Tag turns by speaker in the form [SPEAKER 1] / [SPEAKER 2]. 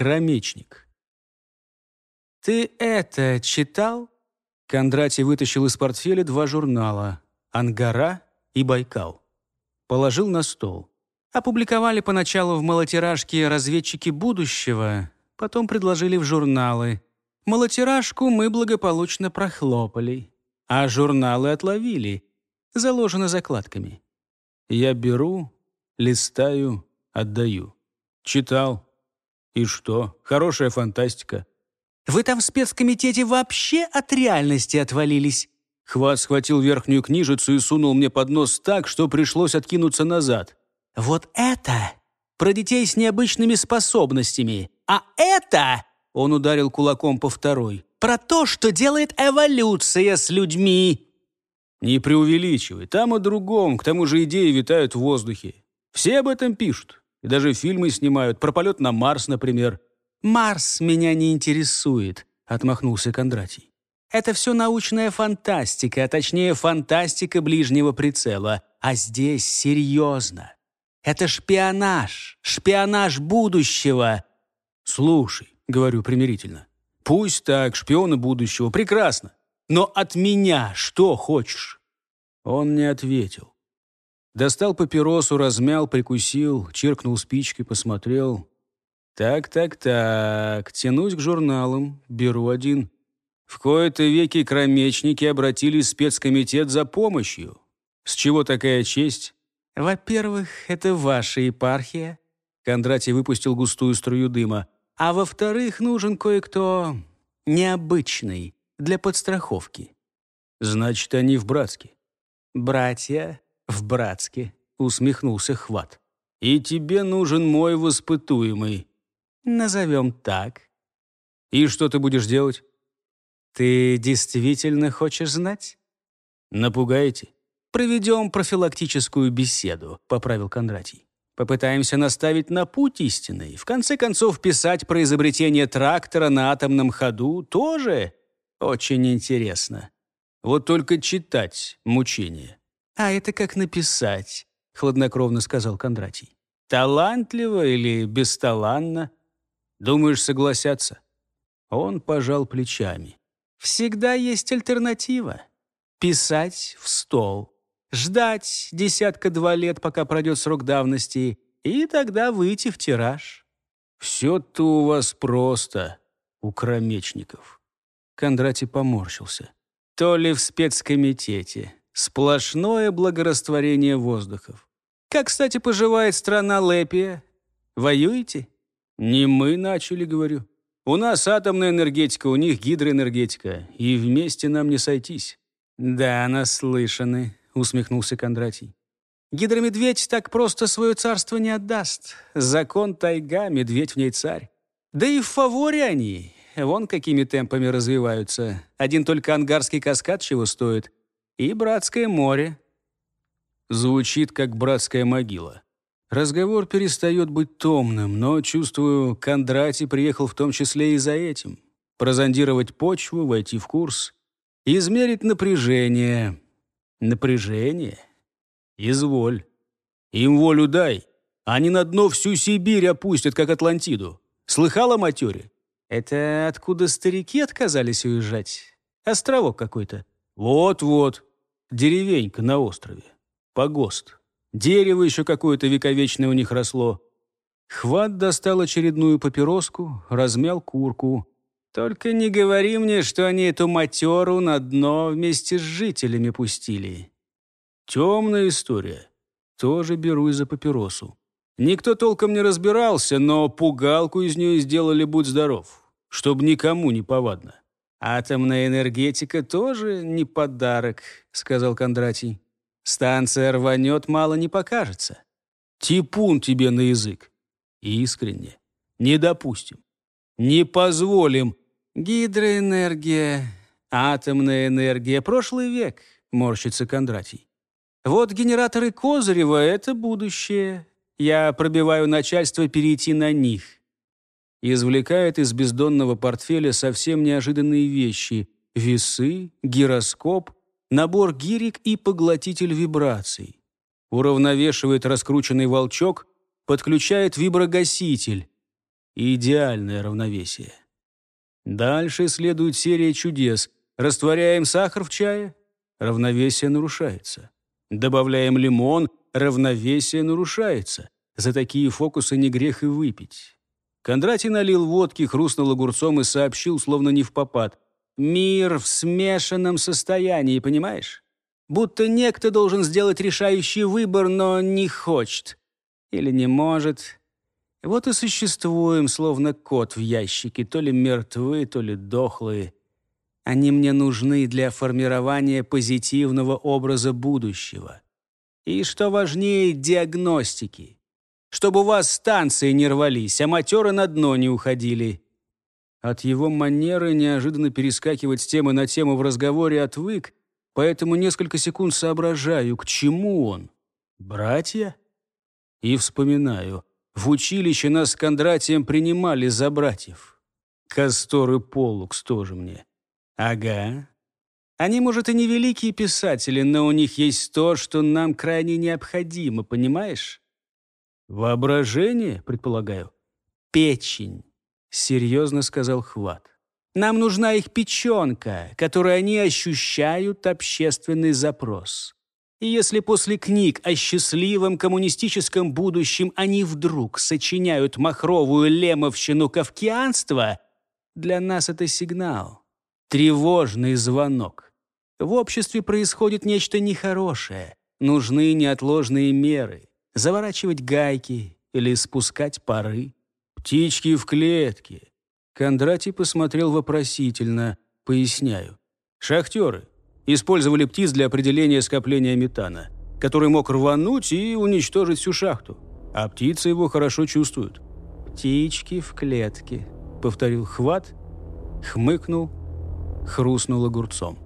[SPEAKER 1] Кромечник. «Ты это читал?» Кондратий вытащил из портфеля два журнала «Ангара» и «Байкал». Положил на стол. Опубликовали поначалу в малотиражке «Разведчики будущего», потом предложили в журналы. Малотиражку мы благополучно прохлопали, а журналы отловили, заложены закладками. Я беру, листаю, отдаю. Читал. И что? Хорошая фантастика.
[SPEAKER 2] Вы там в спецкомитете вообще от реальности отвалились?»
[SPEAKER 1] Хват схватил верхнюю книжицу и сунул мне под нос так, что пришлось откинуться назад.
[SPEAKER 2] «Вот это про детей с необычными способностями, а это...» Он ударил кулаком по второй. «Про то, что делает эволюция с людьми!»
[SPEAKER 1] «Не преувеличивай, там о другом, к тому же идеи витают в воздухе. Все об этом пишут, и даже фильмы снимают, про полет на Марс, например».
[SPEAKER 2] «Марс меня не интересует», — отмахнулся Кондратий. «Это все научная фантастика, а точнее фантастика ближнего прицела. А здесь серьезно. Это шпионаж, шпионаж будущего».
[SPEAKER 1] «Слушай», — говорю примирительно, «пусть так, шпионы будущего, прекрасно. Но от меня что хочешь?» Он не ответил. Достал папиросу, размял, прикусил, чиркнул спичкой, посмотрел. Так, так, так, тянусь к журналам, беру один. В кои-то веки кромечники обратились в спецкомитет за помощью. С чего такая честь?
[SPEAKER 2] Во-первых, это ваша епархия. Кондратий выпустил густую струю дыма. А во-вторых, нужен кое-кто необычный для подстраховки.
[SPEAKER 1] Значит, они в братске.
[SPEAKER 2] Братья в братске, усмехнулся Хват.
[SPEAKER 1] И тебе нужен мой воспытуемый.
[SPEAKER 2] Назовем так.
[SPEAKER 1] И что ты будешь делать?
[SPEAKER 2] Ты действительно хочешь знать?
[SPEAKER 1] Напугаете?
[SPEAKER 2] Проведем профилактическую беседу, поправил Кондратий. Попытаемся наставить на путь истинный. В конце концов, писать про изобретение трактора на атомном ходу тоже очень интересно.
[SPEAKER 1] Вот только читать мучение.
[SPEAKER 2] А это как написать, хладнокровно сказал Кондратий. Талантливо или бесталанно?
[SPEAKER 1] Думаешь, согласятся? Он пожал плечами.
[SPEAKER 2] Всегда есть альтернатива. Писать в стол. Ждать десятка-два лет, пока пройдет срок давности, и тогда выйти в тираж.
[SPEAKER 1] «Все-то у вас просто, у кромечников».
[SPEAKER 2] Кондратий поморщился. То ли в спецкомитете. Сплошное благорастворение воздухов. Как, кстати, поживает страна Лепия? Воюете?
[SPEAKER 1] Не мы начали, говорю. У нас атомная энергетика, у них гидроэнергетика, и вместе нам не сойтись.
[SPEAKER 2] Да, наслышаны, усмехнулся Кондратий. Гидромедведь так просто свое царство не отдаст. Закон тайга, медведь в ней царь. Да и в фаворе они. Вон какими темпами развиваются. Один только ангарский каскад чего стоит. И братское море.
[SPEAKER 1] Звучит, как братская могила. Разговор перестает быть томным, но, чувствую, Кондратий приехал в том числе и за этим. Прозондировать почву, войти в курс, измерить напряжение. Напряжение? Изволь. Им волю дай. Они на дно всю Сибирь опустят, как Атлантиду. Слыхала матере?
[SPEAKER 2] Это откуда старики отказались уезжать? Островок какой-то.
[SPEAKER 1] Вот-вот. Деревенька на острове. Погост. Дерево еще какое-то вековечное у них росло. Хват достал очередную папироску, размял курку.
[SPEAKER 2] «Только не говори мне, что они эту матеру на дно вместе с жителями пустили».
[SPEAKER 1] Темная история. Тоже беру из-за папиросу. Никто толком не разбирался, но пугалку из нее сделали «Будь здоров», чтобы никому не повадно.
[SPEAKER 2] «Атомная энергетика тоже не подарок», — сказал Кондратий. Станция рванет, мало не покажется.
[SPEAKER 1] Типун тебе на язык. Искренне. Не допустим. Не позволим.
[SPEAKER 2] Гидроэнергия, атомная энергия, прошлый век, морщится Кондратий. Вот генераторы Козырева — это будущее. Я пробиваю начальство перейти на них.
[SPEAKER 1] Извлекает из бездонного портфеля совсем неожиданные вещи. Весы, гироскоп, набор гирек и поглотитель вибраций. Уравновешивает раскрученный волчок, подключает виброгаситель. Идеальное равновесие. Дальше следует серия чудес. Растворяем сахар в чае, равновесие нарушается. Добавляем лимон, равновесие нарушается. За такие фокусы не грех и выпить. Кондратий налил водки, хрустнул огурцом и сообщил, словно не в попад. «Мир в смешанном состоянии, понимаешь? Будто некто должен сделать решающий выбор, но не хочет. Или не может. Вот и существуем, словно кот в ящике, то ли мертвы, то ли дохлые. Они мне нужны для формирования позитивного образа будущего. И, что важнее, диагностики. Чтобы у вас станции не рвались, а матеры на дно не уходили. От его манеры неожиданно перескакивать с темы на тему в разговоре отвык, поэтому несколько секунд соображаю, к чему он. Братья? И вспоминаю. В училище нас с Кондратием принимали за братьев. Кастор и Полукс тоже мне. Ага. Они, может, и не великие писатели, но у них есть то, что нам крайне необходимо, понимаешь? Воображение, предполагаю. Печень, серьезно сказал Хват. Нам нужна их печенка, которой они ощущают общественный запрос. И если после книг о счастливом коммунистическом будущем они вдруг сочиняют махровую лемовщину кавкианства, для нас это сигнал, тревожный звонок. В обществе происходит нечто нехорошее, нужны неотложные меры, заворачивать гайки или спускать пары. Птички в клетке. Кондратий посмотрел вопросительно, поясняю. Шахтеры, использовали птиц для определения скопления метана, который мог рвануть и уничтожить всю шахту. А птицы его хорошо чувствуют. «Птички в клетке», — повторил Хват, хмыкнул, хрустнул огурцом.